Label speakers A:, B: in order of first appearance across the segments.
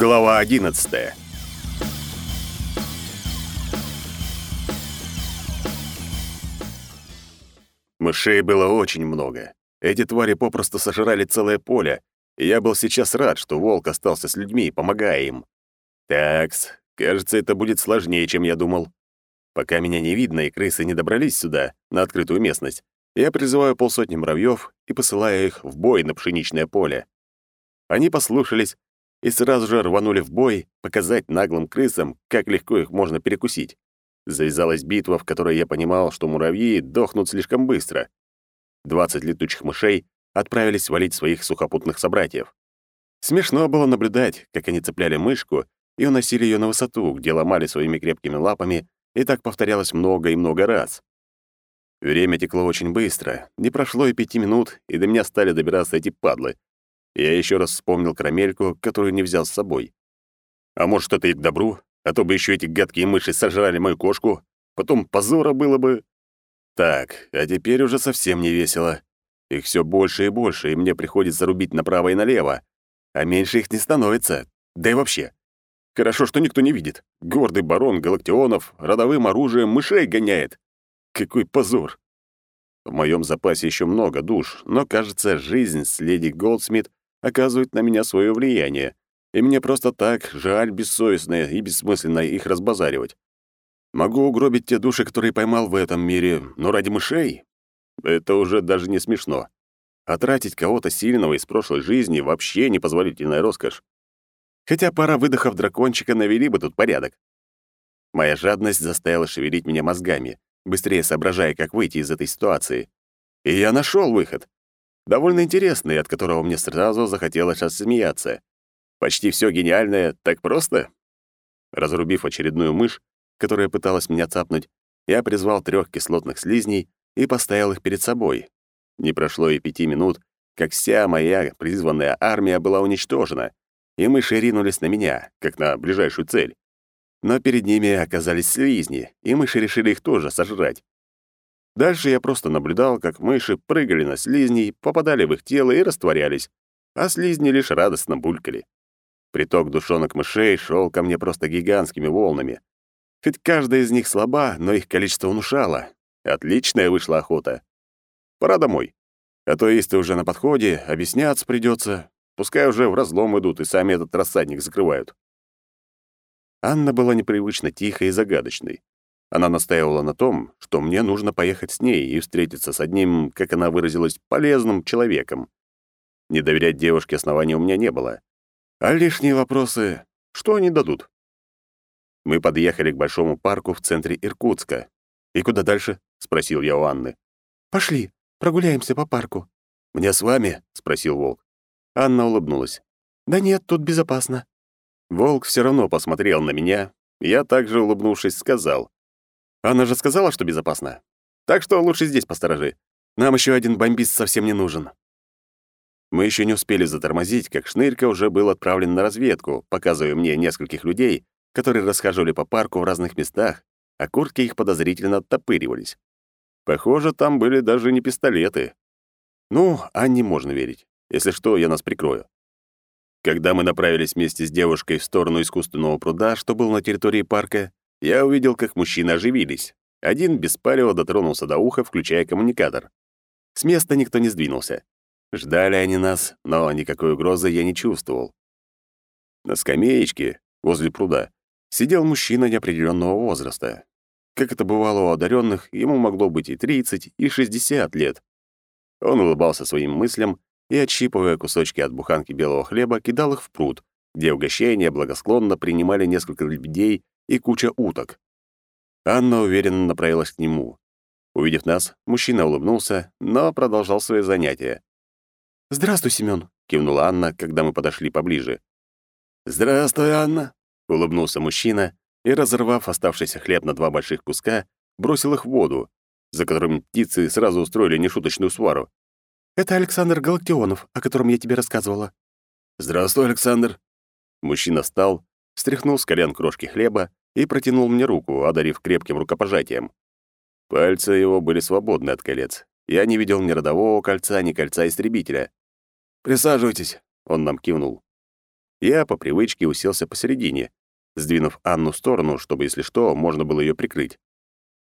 A: Глава 11. Мышей было очень много. Эти твари попросту сожрали целое поле, и я был сейчас рад, что волк остался с людьми, помогая им. Такс, кажется, это будет сложнее, чем я думал. Пока меня не видно и крысы не добрались сюда, на открытую местность, я призываю полсотни муравьев и посылаю их в бой на пшеничное поле. Они послушались и сразу же рванули в бой показать наглым крысам, как легко их можно перекусить. Завязалась битва, в которой я понимал, что муравьи дохнут слишком быстро. Двадцать летучих мышей отправились валить своих сухопутных собратьев. Смешно было наблюдать, как они цепляли мышку и уносили ее на высоту, где ломали своими крепкими лапами, и так повторялось много и много раз. Время текло очень быстро, не прошло и пяти минут, и до меня стали добираться эти падлы — я еще раз вспомнил карамельку, которую не взял с собой. А может, это и к добру, а то бы еще эти гадкие мыши сожрали мою кошку. Потом позора было бы. Так, а теперь уже совсем не весело. Их все больше и больше, и мне приходится рубить направо и налево. А меньше их не становится. Да и вообще. Хорошо, что никто не видит. Гордый барон Галактионов родовым оружием мышей гоняет. Какой позор. В моем запасе еще много душ, но, кажется, жизнь с леди Голдсмит оказывает на меня свое влияние, и мне просто так жаль бессовестно и бессмысленно их разбазаривать. Могу угробить те души, которые поймал в этом мире, но ради мышей? Это уже даже не смешно. А тратить кого-то сильного из прошлой жизни вообще непозволительная роскошь. Хотя пара выдохов дракончика навели бы тут порядок. Моя жадность заставила шевелить меня мозгами, быстрее соображая, как выйти из этой ситуации. И я нашел выход довольно интересный, от которого мне сразу захотелось рассмеяться. Почти все гениальное так просто. Разрубив очередную мышь, которая пыталась меня цапнуть, я призвал трех кислотных слизней и поставил их перед собой. Не прошло и пяти минут, как вся моя призванная армия была уничтожена, и мыши ринулись на меня, как на ближайшую цель. Но перед ними оказались слизни, и мыши решили их тоже сожрать. Дальше я просто наблюдал, как мыши прыгали на слизней, попадали в их тело и растворялись, а слизни лишь радостно булькали. Приток душонок мышей шел ко мне просто гигантскими волнами. Хоть каждая из них слаба, но их количество внушало. Отличная вышла охота. Пора домой. А то есть уже на подходе, объясняться придется. Пускай уже в разлом идут и сами этот рассадник закрывают. Анна была непривычно тихой и загадочной. Она настаивала на том, что мне нужно поехать с ней и встретиться с одним, как она выразилась, полезным человеком. Не доверять девушке основания у меня не было. А лишние вопросы, что они дадут? Мы подъехали к большому парку в центре Иркутска. «И куда дальше?» — спросил я у Анны.
B: «Пошли, прогуляемся по парку».
A: «Мне с вами?» — спросил Волк. Анна улыбнулась.
B: «Да нет, тут безопасно».
A: Волк все равно посмотрел на меня. Я также, улыбнувшись, сказал. Она же сказала, что безопасно. Так что лучше здесь посторожи. Нам еще один бомбист совсем не нужен. Мы еще не успели затормозить, как Шнырька уже был отправлен на разведку, показывая мне нескольких людей, которые расхаживали по парку в разных местах, а куртки их подозрительно оттопыривались. Похоже, там были даже не пистолеты. Ну, Анне можно верить. Если что, я нас прикрою. Когда мы направились вместе с девушкой в сторону искусственного пруда, что был на территории парка, я увидел, как мужчины оживились. Один без палева дотронулся до уха, включая коммуникатор. С места никто не сдвинулся. Ждали они нас, но никакой угрозы я не чувствовал. На скамеечке возле пруда сидел мужчина неопределенного возраста. Как это бывало у одаренных, ему могло быть и 30, и 60 лет. Он улыбался своим мыслям и, отщипывая кусочки от буханки белого хлеба, кидал их в пруд, где угощения благосклонно принимали несколько людей и куча уток. Анна уверенно направилась к нему. Увидев нас, мужчина улыбнулся, но продолжал свои занятия.
B: «Здравствуй, Семён», —
A: кивнула Анна, когда мы подошли поближе. «Здравствуй, Анна», — улыбнулся мужчина и, разорвав оставшийся хлеб на два больших куска, бросил их в воду, за которыми птицы сразу устроили нешуточную свару.
B: «Это Александр Галактионов, о котором я тебе рассказывала».
A: «Здравствуй, Александр». Мужчина встал, стряхнул с колен крошки хлеба и протянул мне руку, одарив крепким рукопожатием. Пальцы его были свободны от колец. Я не видел ни родового кольца, ни кольца истребителя. «Присаживайтесь», — он нам кивнул. Я по привычке уселся посередине, сдвинув Анну в сторону, чтобы, если что, можно было ее прикрыть.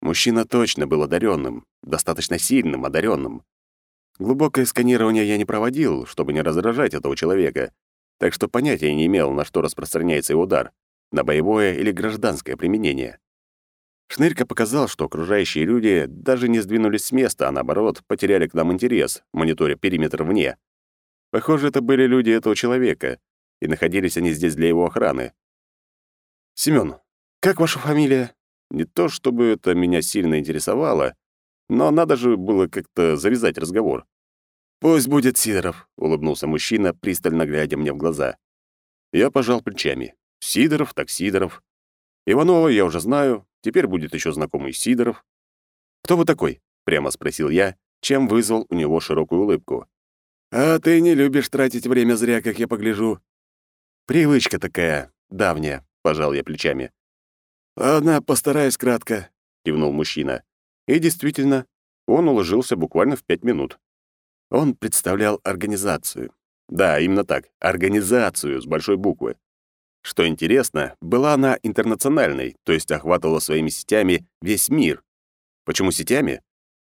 A: Мужчина точно был одаренным, достаточно сильным одаренным. Глубокое сканирование я не проводил, чтобы не раздражать этого человека, так что понятия не имел, на что распространяется его удар — на боевое или гражданское применение. Шнырька показал, что окружающие люди даже не сдвинулись с места, а наоборот, потеряли к нам интерес, мониторя периметр вне. Похоже, это были люди этого человека, и находились они здесь для его охраны. «Семён, как ваша фамилия?» Не то чтобы это меня сильно интересовало, но надо же было как-то завязать разговор. «Пусть будет Сидоров», — улыбнулся мужчина, пристально глядя мне в глаза. Я пожал плечами. Сидоров так Сидоров. Иванова я уже знаю, теперь будет еще знакомый Сидоров. «Кто вы такой?» — прямо спросил я, чем вызвал у него широкую улыбку. «А ты не любишь тратить время зря, как я погляжу». «Привычка такая, давняя», — пожал я плечами. «Ладно, постараюсь кратко», — кивнул мужчина. И действительно, он уложился буквально в пять минут. Он представлял организацию. Да, именно так, организацию с большой буквы. Что интересно, была она интернациональной, то есть охватывала своими сетями весь мир. Почему сетями?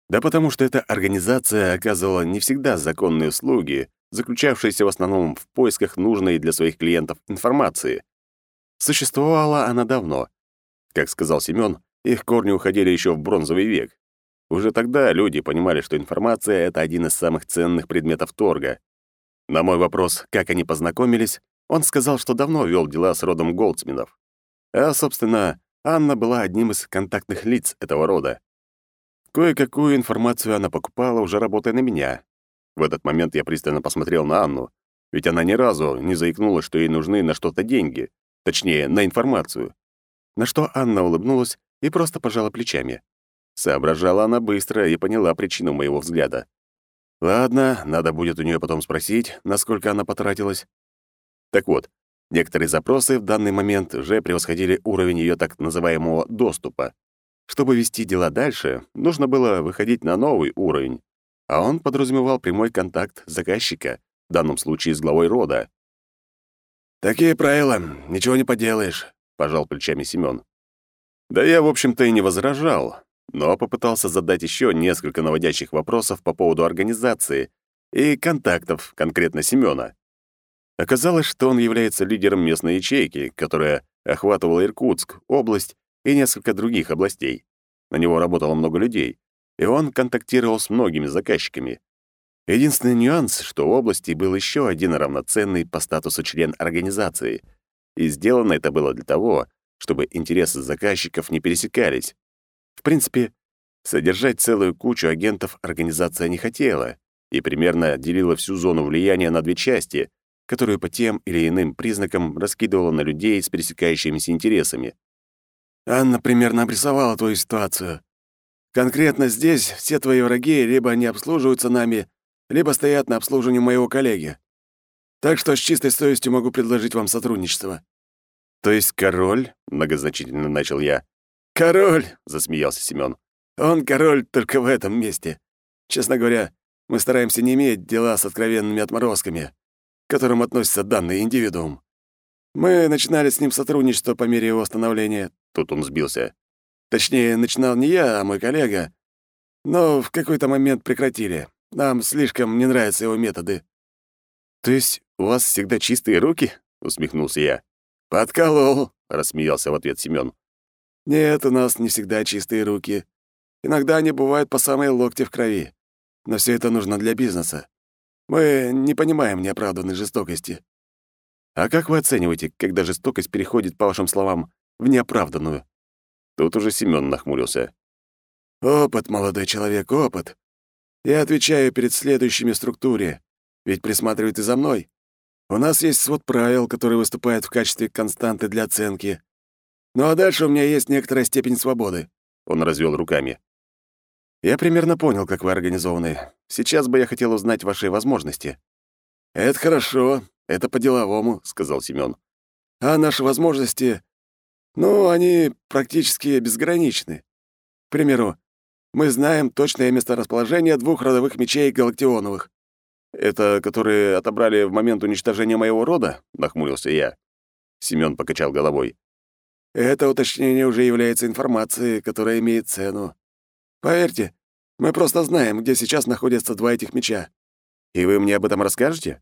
A: Да потому что эта организация оказывала не всегда законные услуги, заключавшиеся в основном в поисках нужной для своих клиентов информации. Существовала она давно, как сказал Семён, их корни уходили еще в бронзовый век. Уже тогда люди понимали, что информация — это один из самых ценных предметов торга. На мой вопрос, как они познакомились, он сказал, что давно вел дела с родом Голдсминов. А, собственно, Анна была одним из контактных лиц этого рода. Кое-какую информацию она покупала, уже работая на меня. В этот момент я пристально посмотрел на Анну, ведь она ни разу не заикнулась, что ей нужны на что-то деньги, точнее, на информацию. На что Анна улыбнулась и просто пожала плечами. Соображала она быстро и поняла причину моего взгляда. Ладно, надо будет у нее потом спросить, насколько она потратилась. Так вот, некоторые запросы в данный момент уже превосходили уровень ее так называемого доступа. Чтобы вести дела дальше, нужно было выходить на новый уровень, а он подразумевал прямой контакт заказчика, в данном случае с главой рода. «Такие правила, ничего не поделаешь пожал плечами Семён. Да я, в общем-то, и не возражал, но попытался задать еще несколько наводящих вопросов по поводу организации и контактов конкретно Семёна. Оказалось, что он является лидером местной ячейки, которая охватывала Иркутск, область и несколько других областей. На него работало много людей, и он контактировал с многими заказчиками. Единственный нюанс, что в области был еще один равноценный по статусу член организации — и сделано это было для того, чтобы интересы заказчиков не пересекались. В принципе, содержать целую кучу агентов организация не хотела и примерно делила всю зону влияния на две части, которую по тем или иным признакам раскидывала на людей с пересекающимися интересами. «Анна примерно обрисовала твою ситуацию. Конкретно здесь все твои враги либо не обслуживаются нами, либо стоят на обслуживании моего коллеги. Так что с чистой совестью могу предложить вам сотрудничество». «То есть король?» — многозначительно начал я. «Король!» — засмеялся Семён. «Он король только в этом месте. Честно говоря, мы стараемся не иметь дела с откровенными отморозками, которым относится данный индивидуум. Мы начинали с ним сотрудничество по мере его становления». Тут он сбился. Точнее, начинал не я, а мой коллега. Но в какой-то момент прекратили. Нам слишком не нравятся его методы. «То есть у вас всегда чистые руки?» — усмехнулся я. «Подколол», — рассмеялся в ответ Семён. «Нет, у нас не всегда чистые руки. Иногда они бывают по самые локти в крови. Но все это нужно для бизнеса. Мы не понимаем неоправданной жестокости». «А как вы оцениваете, когда жестокость переходит, по вашим словам, в неоправданную?» Тут уже Семён нахмурился. «Опыт, молодой человек, опыт. Я отвечаю перед следующими структуре. Ведь присматривает и за мной. У нас есть свод правил, который выступает в качестве константы для оценки. Ну а дальше у меня есть некоторая степень свободы». Он развел руками. «Я примерно понял, как вы организованы. Сейчас бы я хотел узнать ваши возможности». «Это хорошо, это по-деловому», — сказал Семён. «А наши возможности, ну, они практически безграничны. К примеру, мы знаем точное месторасположение двух родовых мечей Галактионовых. Это которые отобрали в момент уничтожения моего рода?» — нахмурился я. Семён покачал головой.
C: «Это уточнение уже является информацией, которая имеет цену. Поверьте, мы просто знаем, где сейчас находятся два этих меча.
A: И вы мне об этом расскажете?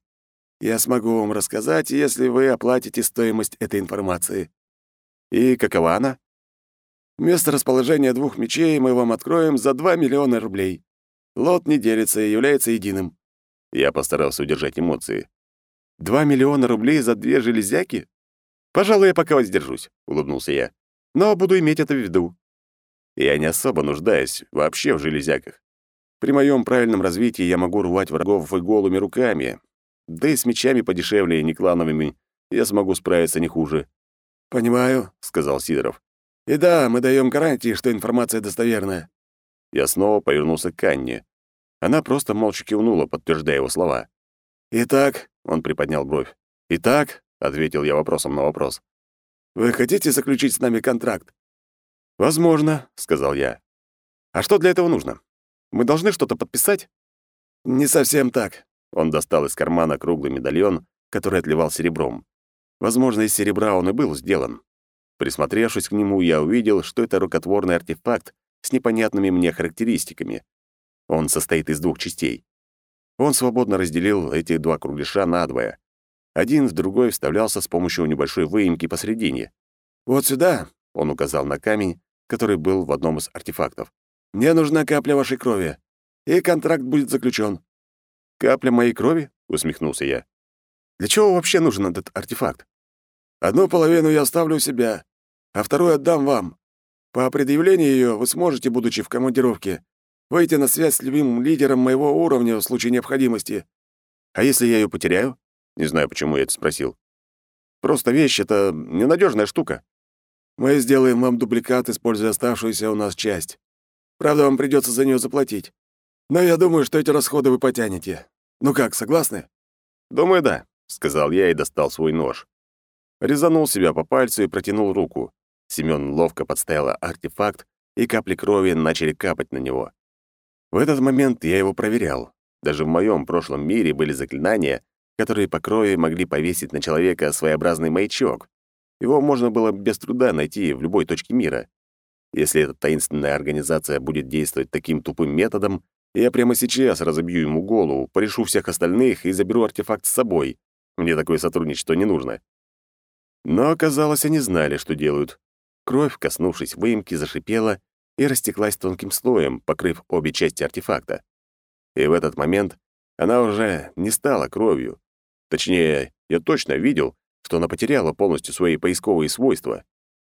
C: Я смогу вам рассказать, если вы оплатите стоимость этой информации.
A: И какова она?
C: Место расположения двух мечей мы вам откроем за 2 миллиона рублей. Лот не делится и является единым.
A: Я постарался удержать эмоции. «Два миллиона рублей за две железяки? Пожалуй, я пока воздержусь», — улыбнулся я. «Но буду иметь это в виду. Я не особо нуждаюсь вообще в железяках. При моем правильном развитии я могу рвать врагов и голыми руками. Да и с мечами подешевле и неклановыми я смогу справиться не хуже.
C: «Понимаю», — сказал Сидоров. «И да, мы даем гарантии, что информация достоверная».
A: Я снова повернулся к Анне. Она просто молча кивнула, подтверждая его слова.
C: «Итак», —
A: он приподнял бровь. «Итак», — ответил я вопросом на вопрос.
C: «Вы хотите заключить с нами контракт?»
A: «Возможно», — сказал я. «А что для этого нужно? Мы должны что-то подписать?»
C: «Не совсем так».
A: Он достал из кармана круглый медальон, который отливал серебром. Возможно, из серебра он и был сделан. Присмотревшись к нему, я увидел, что это рукотворный артефакт с непонятными мне характеристиками. Он состоит из двух частей. Он свободно разделил эти два кругляша надвое. Один в другой вставлялся с помощью небольшой выемки посередине.
C: «Вот сюда», —
A: он указал на камень, который был в одном из артефактов.
C: «Мне нужна капля вашей крови, и контракт будет заключен.
A: «Капля моей крови?» — усмехнулся я. «Для чего вообще нужен этот артефакт?»
C: «Одну половину я оставлю у себя, а вторую отдам вам. По предъявлению ее вы сможете, будучи в командировке, выйти на связь с любимым лидером моего уровня в случае необходимости.
A: А если я ее потеряю? Не знаю, почему я это спросил. Просто вещь — это ненадежная штука.
C: Мы сделаем вам дубликат, используя оставшуюся у нас часть. Правда, вам придется за нее заплатить. Но я думаю, что эти расходы вы потянете. Ну как, согласны?
A: Думаю, да, сказал я и достал свой нож. Резанул себя по пальцу и протянул руку. Семён ловко подставил артефакт, и капли крови начали капать на него. В этот момент я его проверял. Даже в моем прошлом мире были заклинания, которые по крови могли повесить на человека своеобразный маячок. Его можно было без труда найти в любой точке мира. Если эта таинственная организация будет действовать таким тупым методом, я прямо сейчас разобью ему голову, порешу всех остальных и заберу артефакт с собой. Мне такое сотрудничество не нужно. Но оказалось, они знали, что делают. Кровь, коснувшись выемки, зашипела и растеклась тонким слоем, покрыв обе части артефакта. И в этот момент она уже не стала кровью. Точнее, я точно видел, что она потеряла полностью свои поисковые свойства.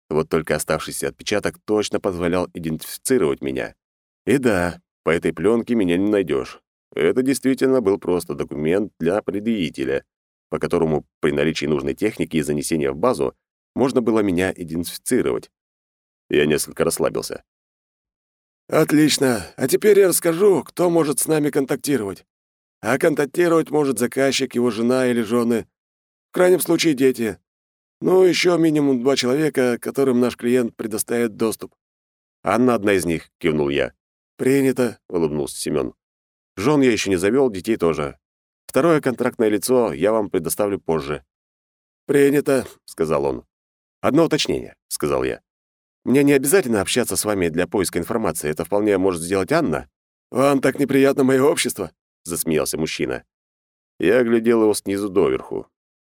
A: Вот только оставшийся отпечаток точно позволял идентифицировать меня. И да, по этой пленке меня не найдешь. Это действительно был просто документ для предъявителя, по которому при наличии нужной техники и занесения в базу можно было меня идентифицировать. Я несколько расслабился.
C: «Отлично. А теперь я расскажу, кто может с нами контактировать. А контактировать может заказчик, его жена или жены. Крайнем случае дети. Ну, еще минимум два человека, которым наш клиент предоставит доступ».
A: «Анна одна из них», — кивнул я.
C: «Принято», —
A: улыбнулся Семён. «Жен я еще не завел, детей тоже. Второе контрактное лицо я вам предоставлю позже».
C: «Принято», —
A: сказал он. «Одно уточнение», — сказал я. Мне не обязательно общаться с вами для поиска информации. Это вполне может сделать Анна».
C: «Вам так неприятно мое общество?»
A: — засмеялся мужчина. Я оглядел его снизу доверху.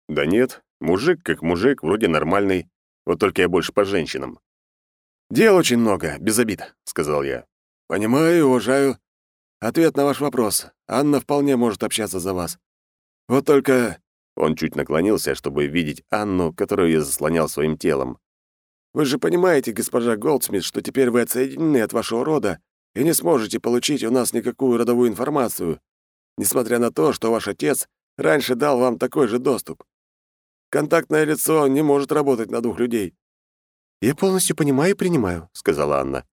A: «Да нет, мужик как мужик, вроде нормальный. Вот только я больше по женщинам». «Дел очень много, без обид», — сказал я.
C: «Понимаю и уважаю. Ответ на ваш вопрос. Анна вполне может общаться за вас. Вот только...»
A: Он чуть наклонился, чтобы видеть Анну, которую я заслонял своим телом.
C: Вы же понимаете, госпожа Голдсмит, что теперь вы отсоединены от вашего рода и не сможете получить у нас никакую родовую информацию, несмотря на то, что ваш отец раньше дал вам такой же доступ. Контактное лицо не может работать на двух людей».
B: «Я полностью понимаю и принимаю», — сказала Анна.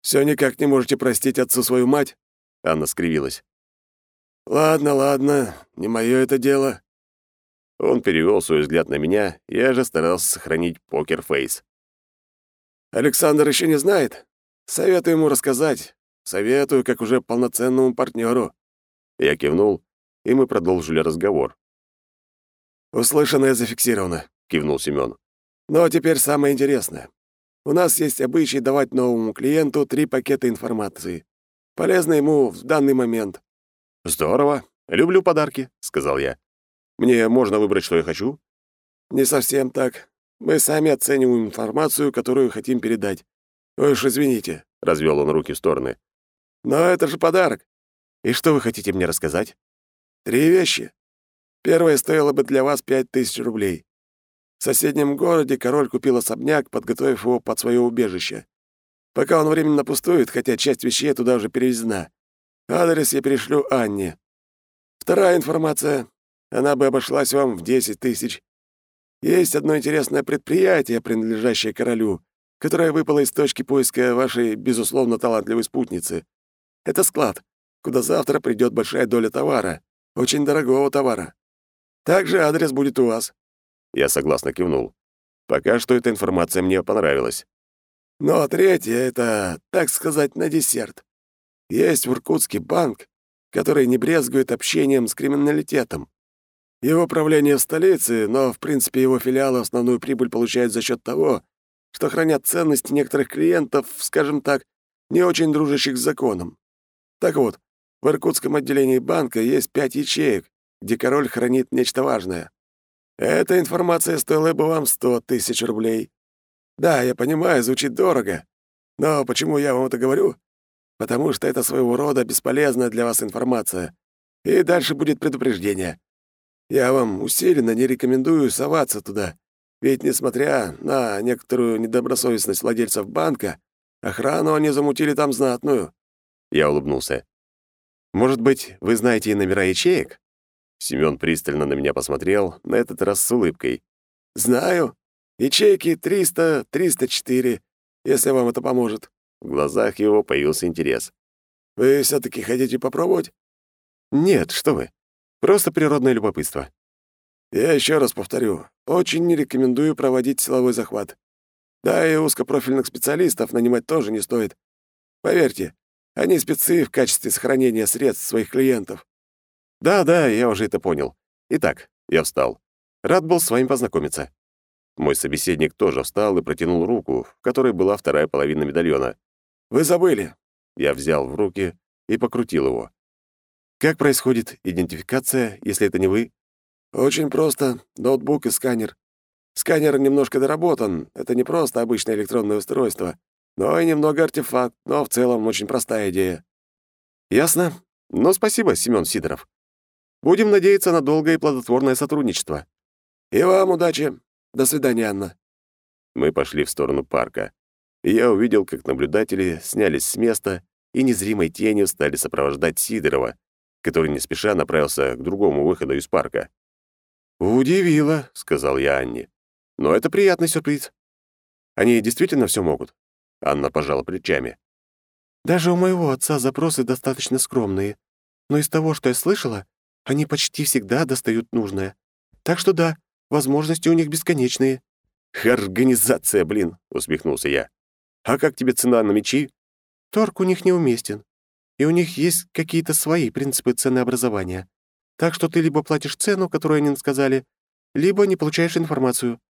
C: «Всё никак не можете простить отцу свою мать?»
A: Анна скривилась.
C: «Ладно, ладно, не моё это дело.
A: Он перевел свой взгляд на меня, я же старался сохранить покер-фейс.
C: «Александр еще не знает? Советую ему рассказать. Советую, как уже полноценному партнеру.
A: Я кивнул, и мы продолжили разговор.
C: «Услышанное зафиксировано», — кивнул Семён. «Но теперь самое интересное. У нас есть обычай давать новому клиенту три пакета информации. Полезно ему в данный момент».
A: «Здорово. Люблю подарки», — сказал я. «Мне можно выбрать, что я хочу?»
C: «Не совсем так. Мы сами оцениваем информацию, которую хотим передать. Ой уж извините», — развел он руки в стороны. «Но это же подарок».
A: «И что вы хотите мне рассказать?»
C: «Три вещи. Первое стоило бы для вас пять тысяч рублей. В соседнем городе король купил особняк, подготовив его под свое убежище. Пока он временно пустует, хотя часть вещей туда уже перевезена. Адрес я перешлю Анне. Вторая информация. Она бы обошлась вам в 10 тысяч. Есть одно интересное предприятие, принадлежащее королю, которое выпало из точки поиска вашей, безусловно, талантливой спутницы. Это склад, куда завтра придет большая доля товара, очень дорогого товара. Также адрес будет у вас.
A: Я согласно кивнул. Пока что эта информация мне понравилась.
C: Ну а третье — это, так сказать, на десерт. Есть в Иркутске банк, который не брезгует общением с криминалитетом. Его правление в столице, но, в принципе, его филиалы основную прибыль получают за счет того, что хранят ценности некоторых клиентов, скажем так, не очень дружащих с законом. Так вот, в Иркутском отделении банка есть пять ячеек, где король хранит нечто важное. Эта информация стоила бы вам сто тысяч рублей. Да, я понимаю, звучит дорого. Но почему я вам это говорю? Потому что это своего рода бесполезная для вас информация. И дальше будет предупреждение. Я вам усиленно не рекомендую соваться туда, ведь, несмотря на некоторую недобросовестность владельцев банка, охрану они замутили там знатную».
A: Я улыбнулся. «Может быть, вы знаете и номера ячеек?» Семён пристально на меня посмотрел, на этот раз с улыбкой.
C: «Знаю. Ячейки 300, 304, если вам это поможет».
A: В глазах его появился интерес.
C: «Вы все таки хотите попробовать?»
A: «Нет, что вы. Просто природное любопытство».
C: «Я еще раз повторю, очень не рекомендую проводить силовой захват. Да и узкопрофильных специалистов нанимать тоже не стоит. Поверьте, они спецы в качестве сохранения средств своих клиентов.
A: «Да-да, я уже это понял. Итак, я встал. Рад был с вами познакомиться». Мой собеседник тоже встал и протянул руку, в которой была вторая половина медальона.
C: «Вы забыли».
A: Я взял в руки и покрутил его. «Как происходит идентификация, если это не вы?»
C: «Очень просто. Ноутбук и сканер. Сканер немножко доработан. Это не просто обычное электронное устройство, но и немного артефакт, но в целом очень простая идея».
A: «Ясно. Ну, спасибо, Семён Сидоров. Будем надеяться на долгое и плодотворное сотрудничество.
C: И вам удачи. До свидания, Анна.
A: Мы пошли в сторону парка. И я увидел, как наблюдатели снялись с места и незримой тенью стали сопровождать Сидорова, который не спеша направился к другому выходу из парка. «Удивило», — сказал я Анне. «Но это приятный сюрприз. Они действительно все могут?» Анна пожала плечами.
B: «Даже у моего отца запросы достаточно скромные. Но из того, что я слышала, они почти всегда достают нужное. Так что да, возможности у них бесконечные».
A: «Организация, блин!» — усмехнулся я. «А как тебе цена на мечи?»
B: «Торг у них неуместен. И у них есть какие-то свои принципы ценообразования. Так что ты либо платишь цену, которую они сказали, либо не получаешь информацию».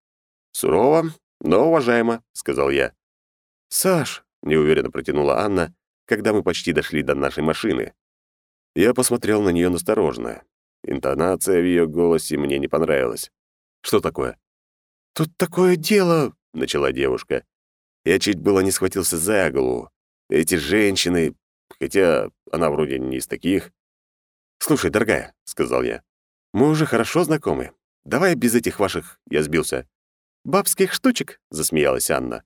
A: «Сурово, но уважаемо», — сказал я.
B: «Саш», —
A: неуверенно протянула Анна, когда мы почти дошли до нашей машины. Я посмотрел на нее настороженно. Интонация в ее голосе мне не понравилась. «Что такое?»
B: «Тут такое дело», —
A: начала девушка. Я чуть было не схватился за голову. Эти женщины, хотя она вроде не из таких. «Слушай, дорогая», — сказал я, — «мы уже хорошо знакомы. Давай без этих ваших...» — я сбился.
B: «Бабских штучек?»
A: — засмеялась Анна.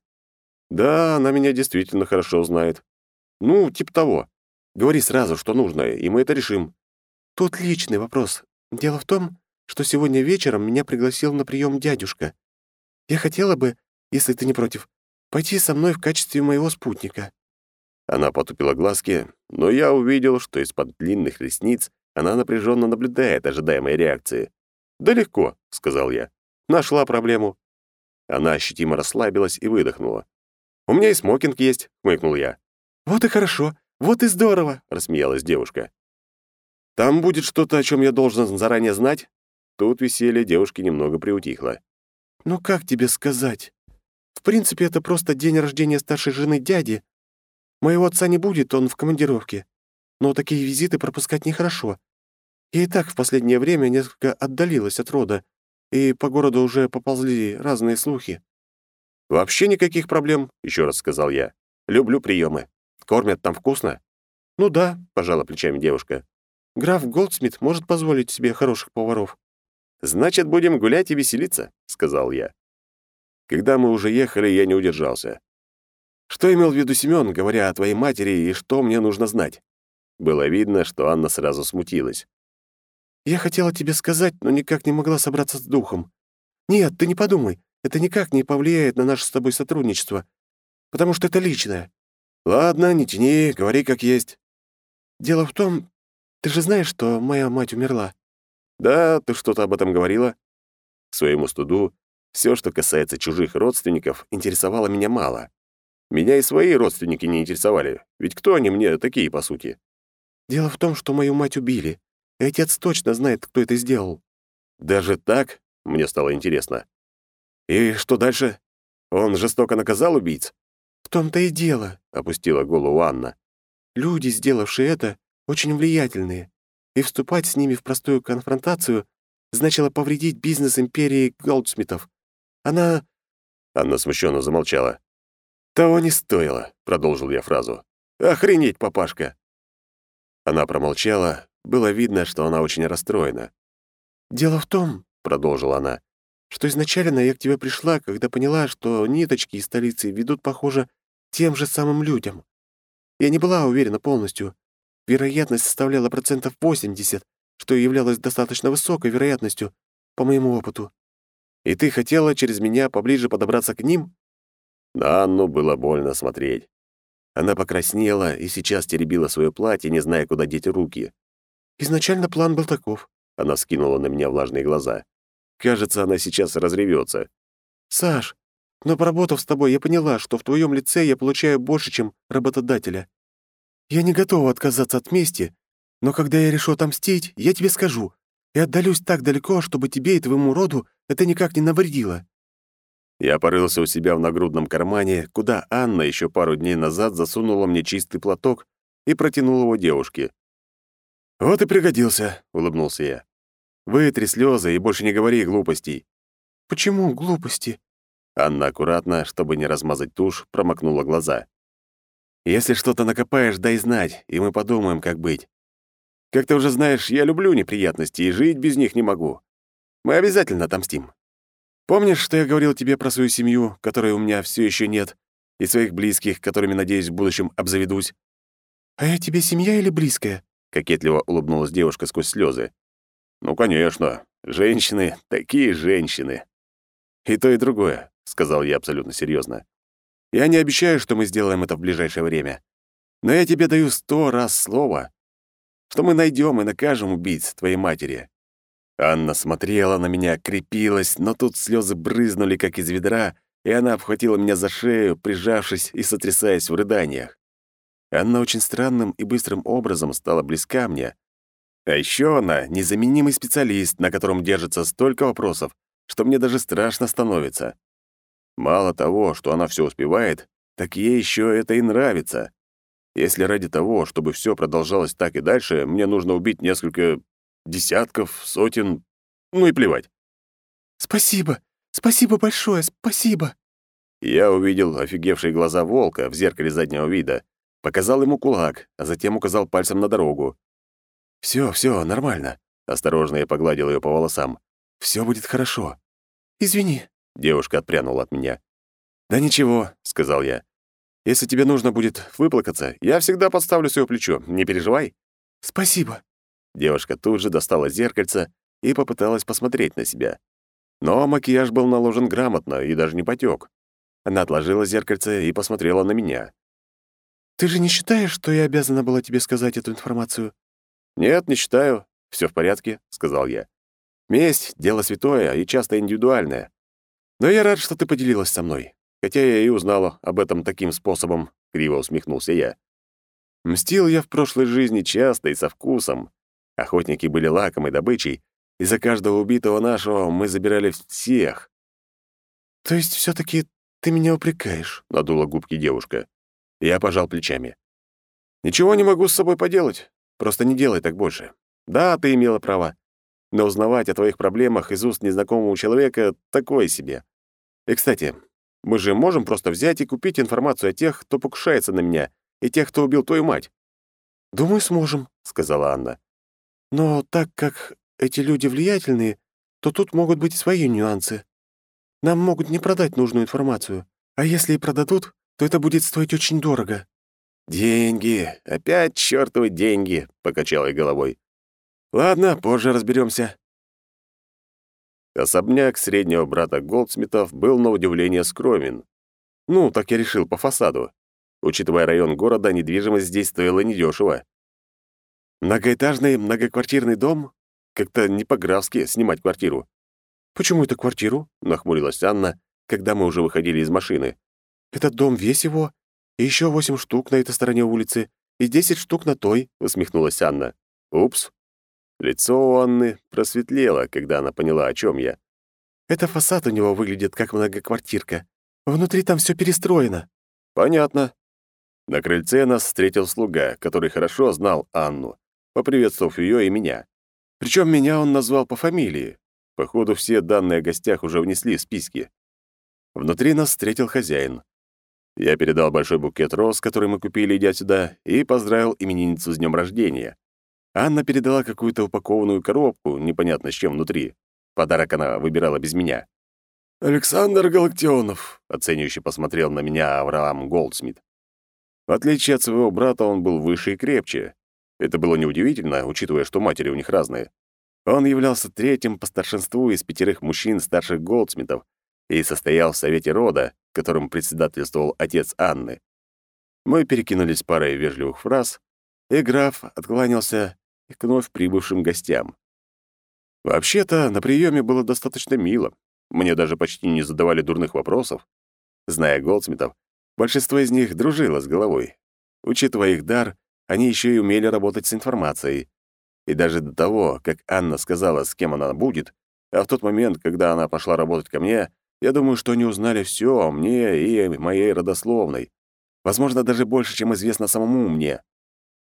A: «Да, она меня действительно хорошо знает. Ну, типа того. Говори сразу, что нужно, и мы это решим».
B: «Тут личный вопрос. Дело в том, что сегодня вечером меня пригласил на прием дядюшка. Я хотела бы, если ты не против, пойти со мной в качестве моего спутника».
A: Она потупила глазки, но я увидел, что из-под длинных ресниц она напряженно наблюдает ожидаемой реакции. «Да легко», — сказал я. «Нашла проблему». Она ощутимо расслабилась и выдохнула. «У меня и смокинг есть», — хмыкнул я.
B: «Вот и хорошо. «Вот и здорово!»
A: — рассмеялась девушка. Там будет что-то, о чем я должен заранее знать?» Тут веселье девушки немного приутихло.
B: «Ну как тебе сказать? В принципе, это просто день рождения старшей жены дяди. Моего отца не будет, он в командировке. Но такие визиты пропускать нехорошо. Я и так в последнее время несколько отдалилась от рода, и по городу уже поползли разные слухи».
A: «Вообще никаких проблем», — еще раз сказал я. «Люблю приемы. Кормят там вкусно?»
B: «Ну да», —
A: пожала плечами девушка.
B: Граф Голдсмит может позволить себе хороших поваров.
A: Значит, будем гулять и веселиться, сказал я. Когда мы уже ехали, я не удержался. Что имел в виду Семён, говоря о твоей матери, и что мне нужно знать? Было видно, что Анна сразу смутилась.
B: Я хотела тебе сказать, но никак не могла собраться с духом. Нет, ты не подумай, это никак не повлияет на наше с тобой сотрудничество, потому что это личное.
A: Ладно, не тяни, говори как есть.
B: Дело в том, ты же знаешь, что моя мать умерла?»
A: «Да, ты что-то об этом говорила?» К своему студу, все, что касается чужих родственников, интересовало меня мало. Меня и свои родственники не интересовали, ведь кто они мне такие, по сути?
B: «Дело в том, что мою мать убили, и отец точно знает, кто это сделал».
A: «Даже так?» — мне стало интересно. «И что дальше? Он жестоко наказал убийц?»
B: «В том-то и дело», —
A: опустила голову Анна.
B: «Люди, сделавшие это, очень влиятельные, и вступать с ними в простую конфронтацию значило повредить бизнес империи Голдсмитов. Она...»
A: Анна смущенно замолчала. «Того не стоило», — продолжил я фразу. «Охренеть, папашка!» Она промолчала. Было видно, что она очень расстроена.
B: «Дело в том», — продолжила она, «что изначально я к тебе пришла, когда поняла, что ниточки из столицы ведут, похоже, тем же самым людям. Я не была уверена полностью, Вероятность составляла процентов 80, что являлось достаточно высокой вероятностью, по моему опыту.
A: И ты хотела через меня поближе подобраться к ним? На Анну было больно смотреть. Она покраснела и сейчас теребила свое платье, не зная, куда деть руки.
B: «Изначально план был таков», —
A: она скинула на меня влажные глаза. Кажется, она сейчас разревется.
B: «Саш, но поработав с тобой, я поняла, что в твоем лице я получаю больше, чем работодателя. Я не готова отказаться от мести, но когда я решу отомстить, я тебе скажу, и отдалюсь так далеко, чтобы тебе и твоему роду это никак не навредило».
A: Я порылся у себя в нагрудном кармане, куда Анна еще пару дней назад засунула мне чистый платок и протянула его девушке. «Вот и пригодился», — улыбнулся я. «Вытри слезы и больше не говори глупостей».
B: «Почему глупости?»
A: Анна аккуратно, чтобы не размазать тушь, промокнула глаза. Если что-то накопаешь, дай знать, и мы подумаем, как быть. Как ты уже знаешь, я люблю неприятности и жить без них не могу. Мы обязательно отомстим. Помнишь, что я говорил тебе про свою семью, которой у меня все еще нет, и своих близких, которыми, надеюсь, в будущем обзаведусь?»
B: «А я тебе семья или близкая?»
A: — кокетливо улыбнулась девушка сквозь слезы. «Ну, конечно. Женщины — такие женщины. И то, и другое», — сказал я абсолютно серьезно. Я не обещаю, что мы сделаем это в ближайшее время. Но я тебе даю сто раз слово, что мы найдем и накажем убийц твоей матери». Анна смотрела на меня, крепилась, но тут слезы брызнули, как из ведра, и она обхватила меня за шею, прижавшись и сотрясаясь в рыданиях. Анна очень странным и быстрым образом стала близка мне. А еще она — незаменимый специалист, на котором держится столько вопросов, что мне даже страшно становится. Мало того, что она все успевает, так ей еще это и нравится. Если ради того, чтобы все продолжалось так и дальше, мне нужно убить несколько десятков, сотен, ну и плевать.
B: «Спасибо! Спасибо большое! Спасибо!»
A: Я увидел офигевшие глаза волка в зеркале заднего вида, показал ему кулак, а затем указал пальцем на дорогу. Все, все, нормально», — осторожно я погладил ее по волосам. Все будет хорошо».
B: «Извини»,
A: Девушка отпрянула от меня. «Да ничего», — сказал я. «Если тебе нужно будет выплакаться, я всегда подставлю свое плечо, не переживай».
B: «Спасибо».
A: Девушка тут же достала зеркальце и попыталась посмотреть на себя. Но макияж был наложен грамотно и даже не потек. Она отложила зеркальце и посмотрела на меня.
B: «Ты же не считаешь, что я обязана была тебе сказать эту информацию?»
A: «Нет, не считаю. Все в порядке», — сказал я. «Месть — дело святое и часто индивидуальное. Но я рад, что ты поделилась со мной. Хотя я и узнала об этом таким способом, криво усмехнулся я. Мстил я в прошлой жизни часто и со вкусом, Охотники были лакомой добычей, и за каждого убитого нашего мы забирали всех.
B: «То есть все таки ты меня упрекаешь?»
A: — надула губки девушка. Я пожал плечами. «Ничего не могу с собой поделать. Просто не делай так больше. Да, ты имела право. Но узнавать о твоих проблемах из уст незнакомого человека — такое себе. И, кстати, мы же можем просто взять и купить информацию о тех, кто покушается на меня, и тех, кто убил твою мать».
B: «Думаю, сможем», — сказала Анна. «Но так как эти люди влиятельные, то тут могут быть свои нюансы. Нам могут не продать нужную информацию, а если и продадут, то это будет стоить очень дорого».
A: «Деньги! Опять чёртовы деньги!» — покачал я головой. «Ладно, позже разберемся. Особняк среднего брата Голдсмитов был на удивление скромен. Ну, так я решил по фасаду. Учитывая район города, недвижимость здесь стоила недешево. Многоэтажный многоквартирный дом? Как-то не по-графски снимать квартиру.
B: «Почему это квартиру?» — нахмурилась Анна, когда мы уже выходили из машины. «Этот дом весь его, и еще восемь штук на этой стороне улицы, и десять штук на той», — усмехнулась Анна.
A: «Упс». Лицо у Анны просветлело, когда она поняла, о чем я.
B: «Это фасад у него выглядит как многоквартирка. Внутри там все перестроено».
A: «Понятно». На крыльце нас встретил слуга, который хорошо знал Анну, поприветствовав ее и меня. Причем меня он назвал по фамилии, Походу, все данные о гостях уже внесли в списки. Внутри нас встретил хозяин. Я передал большой букет роз, который мы купили, идя сюда, и поздравил именинницу с днем рождения. Анна передала какую-то упакованную коробку, непонятно с чем внутри. Подарок она выбирала без меня.
C: «Александр Галактионов», —
A: оценивающе посмотрел на меня Авраам Голдсмит. В отличие от своего брата, он был выше и крепче. Это было неудивительно, учитывая, что матери у них разные. Он являлся третьим по старшинству из пятерых мужчин старших Голдсмитов и состоял в совете рода, которым председательствовал отец Анны. Мы перекинулись парой вежливых фраз, и граф откланялся к вновь прибывшим гостям. Вообще-то, на приеме было достаточно мило. Мне даже почти не задавали дурных вопросов. Зная Голдсмитов, большинство из них дружило с головой. Учитывая их дар, они еще и умели работать с информацией, и даже до того, как Анна сказала, с кем она будет, а в тот момент, когда она пошла работать ко мне, я думаю, что они узнали все о мне и моей родословной. Возможно, даже больше, чем известно самому мне.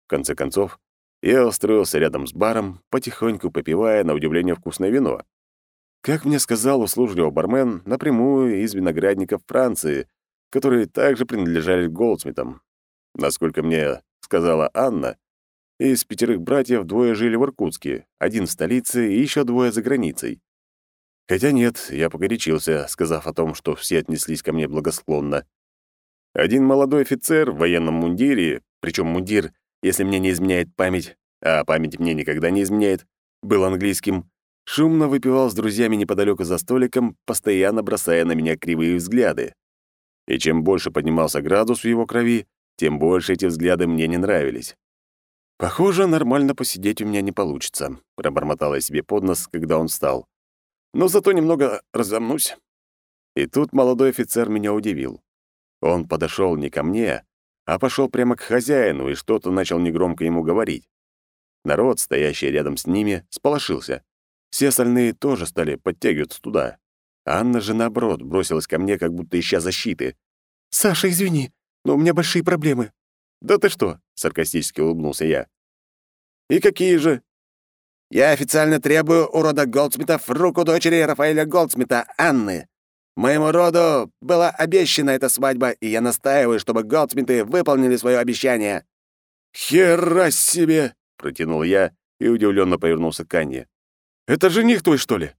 A: В конце концов, я устроился рядом с баром, потихоньку попивая на удивление вкусное вино. Как мне сказал услужливый бармен, напрямую из виноградников Франции, которые также принадлежали Голдсмитам. Насколько мне сказала Анна, из пятерых братьев двое жили в Иркутске, один в столице и еще двое за границей. Хотя нет, я погорячился, сказав о том, что все отнеслись ко мне благосклонно. Один молодой офицер в военном мундире, причем мундир, если мне не изменяет память, а память мне никогда не изменяет, был английским, шумно выпивал с друзьями неподалеку за столиком, постоянно бросая на меня кривые взгляды. И чем больше поднимался градус в его крови, тем больше эти взгляды мне не нравились. «Похоже, нормально посидеть у меня не получится», — пробормотала я себе под нос, когда он встал. «Но зато немного разомнусь». И тут молодой офицер меня удивил. Он подошел не ко мне, а пошел прямо к хозяину и что-то начал негромко ему говорить. Народ, стоящий рядом с ними, сполошился. Все остальные тоже стали подтягиваться туда. Анна же, наоборот, бросилась ко мне, как будто ища защиты.
B: «Саша, извини, но у меня большие проблемы.
A: «Да ты что?» — саркастически улыбнулся я. «И какие же?»
C: «Я официально требую у рода Голдсмитов руку дочери Рафаэля Голдсмита, Анны. Моему роду была обещана эта свадьба, и я настаиваю, чтобы Голдсмиты выполнили свое обещание».
A: «Хера себе!» — протянул я и удивленно повернулся к Анне. «Это жених твой, что ли?»